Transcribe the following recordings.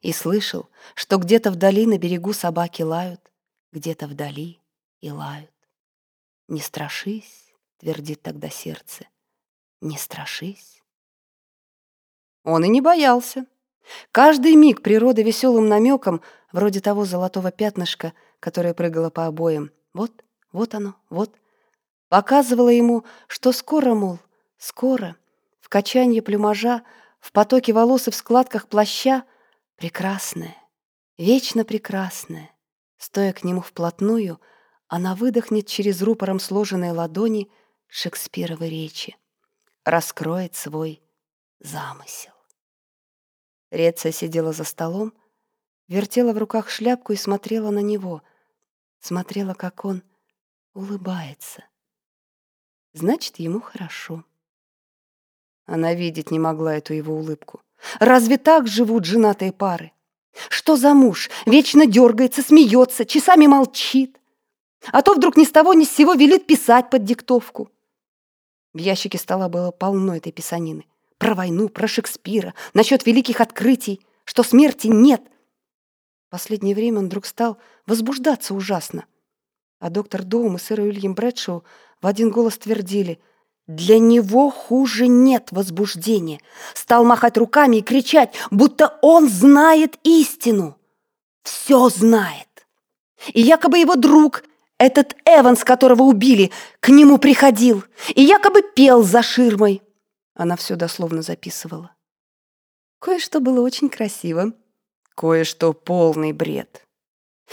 и слышал, что где-то вдали на берегу собаки лают, где-то вдали и лают. «Не страшись», — твердит тогда сердце, — «не страшись». Он и не боялся. Каждый миг природа веселым намеком, вроде того золотого пятнышка, которое прыгало по обоям, вот, вот оно, вот, показывала ему, что скоро, мол, скоро, в качанье плюмажа, в потоке волос и в складках плаща, прекрасная, вечно прекрасная, стоя к нему вплотную, она выдохнет через рупором сложенной ладони Шекспировой речи, раскроет свой замысел. Реция сидела за столом, вертела в руках шляпку и смотрела на него, смотрела, как он улыбается. Значит, ему хорошо. Она видеть не могла эту его улыбку. Разве так живут женатые пары? Что за муж? Вечно дергается, смеется, часами молчит. А то вдруг ни с того ни с сего велит писать под диктовку. В ящике стола было полно этой писанины. Про войну, про Шекспира, насчет великих открытий, что смерти нет. Последнее время он вдруг стал возбуждаться ужасно. А доктор Доум и сэр Уильям Брэдшоу в один голос твердили «Для него хуже нет возбуждения». Стал махать руками и кричать, будто он знает истину. Все знает. И якобы его друг этот Эванс, которого убили, к нему приходил и якобы пел за ширмой. Она все дословно записывала. Кое-что было очень красиво, кое-что полный бред.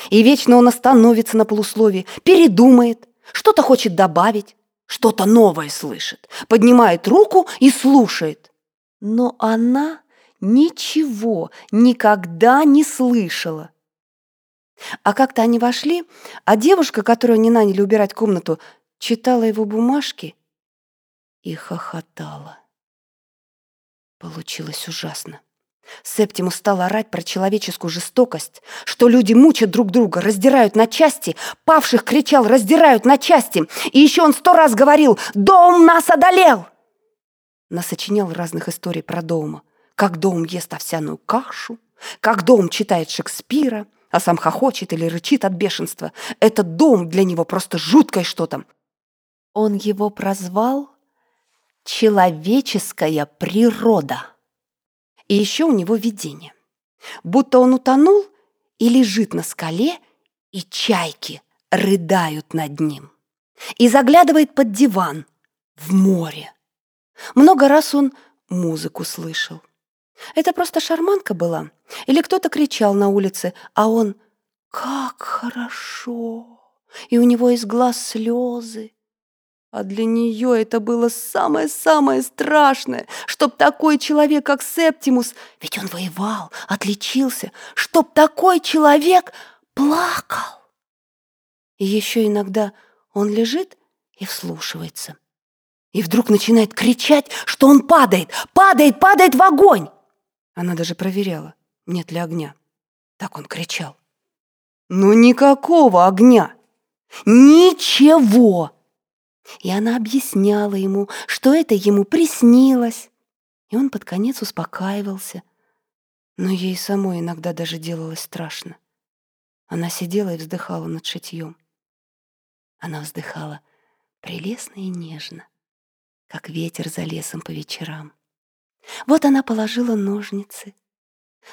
И вечно он остановится на полусловии, передумает, что-то хочет добавить, что-то новое слышит, поднимает руку и слушает. Но она ничего никогда не слышала. А как-то они вошли, а девушка, которую они наняли убирать комнату, читала его бумажки и хохотала. Получилось ужасно. Септимус стал орать про человеческую жестокость, что люди мучат друг друга, раздирают на части, павших кричал «раздирают на части», и еще он сто раз говорил «Дом нас одолел!» Насочинял разных историй про дома, как дом ест овсяную кашу, как дом читает Шекспира, а сам хохочет или рычит от бешенства. Этот дом для него просто жуткое что-то. Он его прозвал «человеческая природа». И еще у него видение. Будто он утонул и лежит на скале, и чайки рыдают над ним. И заглядывает под диван в море. Много раз он музыку слышал. Это просто шарманка была. Или кто-то кричал на улице, а он «Как хорошо!» И у него из глаз слезы. А для нее это было самое-самое страшное, чтоб такой человек, как Септимус, ведь он воевал, отличился, чтоб такой человек плакал. И еще иногда он лежит и вслушивается. И вдруг начинает кричать, что он падает, падает, падает в огонь. Она даже проверяла, нет ли огня. Так он кричал. Но никакого огня! Ничего! И она объясняла ему, что это ему приснилось. И он под конец успокаивался. Но ей самой иногда даже делалось страшно. Она сидела и вздыхала над шитьем. Она вздыхала прелестно и нежно, как ветер за лесом по вечерам. Вот она положила ножницы,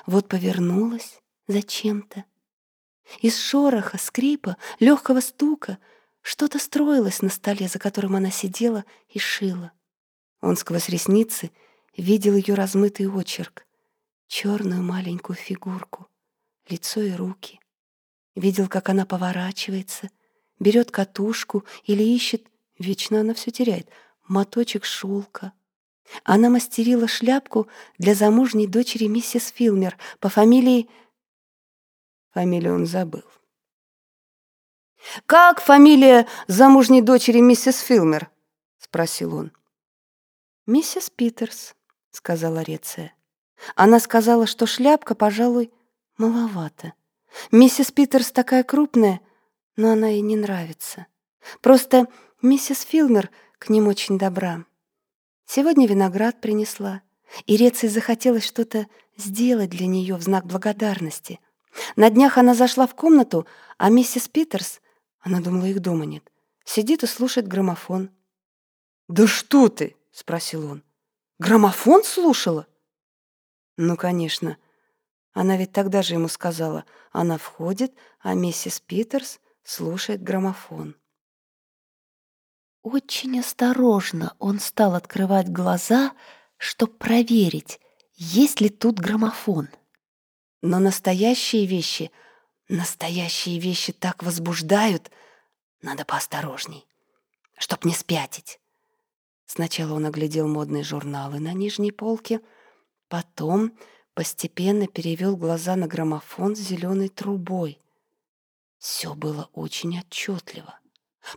вот повернулась зачем-то. Из шороха, скрипа, легкого стука что-то строилось на столе, за которым она сидела и шила. Он сквозь ресницы видел ее размытый очерк, черную маленькую фигурку, лицо и руки. Видел, как она поворачивается, берет катушку или ищет, вечно она все теряет, моточек шелка, она мастерила шляпку для замужней дочери миссис Филмер по фамилии... Фамилию он забыл. «Как фамилия замужней дочери миссис Филмер?» — спросил он. «Миссис Питерс», — сказала Реция. Она сказала, что шляпка, пожалуй, маловато. Миссис Питерс такая крупная, но она ей не нравится. Просто миссис Филмер к ним очень добра. Сегодня виноград принесла, и Реций захотелось что-то сделать для нее в знак благодарности. На днях она зашла в комнату, а миссис Питерс, она думала, их дома нет, сидит и слушает граммофон. «Да что ты?» — спросил он. «Граммофон слушала?» «Ну, конечно. Она ведь тогда же ему сказала, она входит, а миссис Питерс слушает граммофон». Очень осторожно он стал открывать глаза, чтобы проверить, есть ли тут граммофон. Но настоящие вещи, настоящие вещи так возбуждают, надо поосторожней, чтоб не спятить. Сначала он оглядел модные журналы на нижней полке, потом постепенно перевел глаза на граммофон с зеленой трубой. Все было очень отчетливо.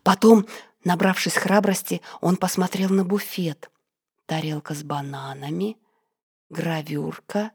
Потом, набравшись храбрости, он посмотрел на буфет. Тарелка с бананами, гравюрка,